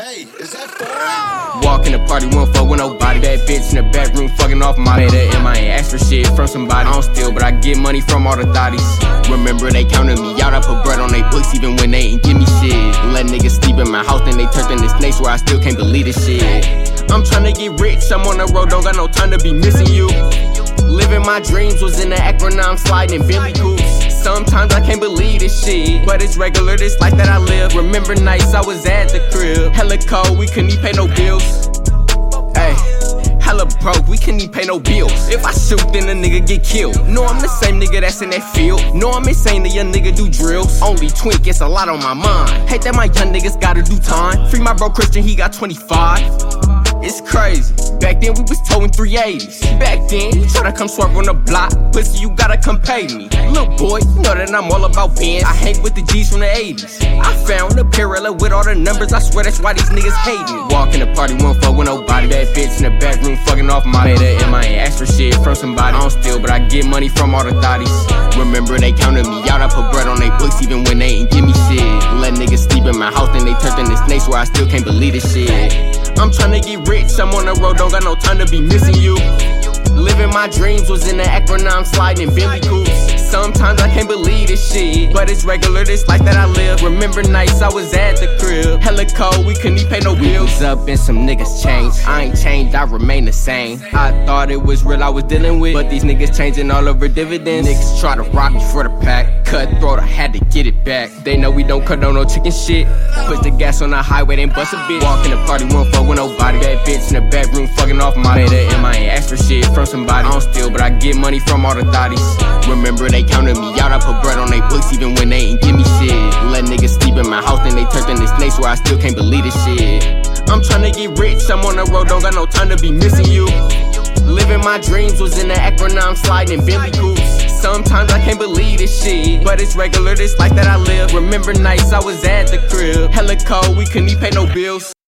Hey, is that foreign? Walk in the party, won't fuck with nobody. Bad bitch in the back room, fucking off my head. And I ain't ask for shit from somebody. I don't steal, but I get money from all the thotties. Remember, they counted me out. I put bread on their books, even when they ain't give me shit. Let niggas sleep in my house, then they turned into snakes where I still can't believe this shit. I'm tryna get rich, I'm on the road, don't got no time to be missing you. Living my dreams was in the Akron, now I'm sliding in Billy Coops. Sometimes I can't believe this shit, but it's regular, this life that I live. Remember nights I was at the crib, hella cold, we couldn't even pay no bills. Hey, hella broke, we couldn't even pay no bills. If I shoot, then a nigga get killed. No, I'm the same nigga that's in that field. No, I'm insane, the young nigga do drills. Only twink, it's a lot on my mind. Hate that my young niggas gotta do time. Free my bro Christian, he got 25. It's crazy. Back then we was towing 380s. Back then, you try to come swerve on the block. Pussy, you gotta come pay me. Little boy, you know that I'm all about bands. I hang with the G's from the 80s. I found a parallel with all the numbers. I swear that's why these niggas hate me. Walk in the party, won't fuck with nobody. That bitch in the back room, fucking off my head. And I ain't for shit from somebody. I don't steal, but I get money from all the thotties. Remember, they counted me out. I put bread on their books, even when they ain't give me shit. Let niggas sleep in my house, then they turned into snakes where I still can't believe this shit. I'm tryna get rich, I'm on the road, don't got no time to be missing you. Living my dreams was in the Akron, now sliding in Billy Coops. Sometimes I can't believe this shit, but it's regular, this life that I live. Remember nights I was at the crib, hella cold, we couldn't even pay no bills. Up and some niggas changed, I ain't changed, I remain the same. I thought it was real I was dealing with, but these niggas changing all over dividends. Niggas try to rock me for the pack, cutthroat, I had to get it back. They know we don't cut on no chicken shit. Put the gas on the highway, then bust a bitch. Walk in the party, won't fuck with nobody. Bad bitch in the bedroom, fucking off my head. And I ain't ask for shit from somebody. I don't steal, but I get money from all the thotties. Remember, they counted me out. I put bread on their books, even when they ain't give me shit. Let niggas sleep in my house, they turned into snakes where I still can't believe this shit. I'm tryna get rich, I'm on the road, don't got no time to be missing you. Living my dreams was in the I'm sliding in Billy Coops. Sometimes I can't believe this shit, but it's regular, this life that I live. Remember nights I was at the crib, hella cold, we couldn't even pay no bills.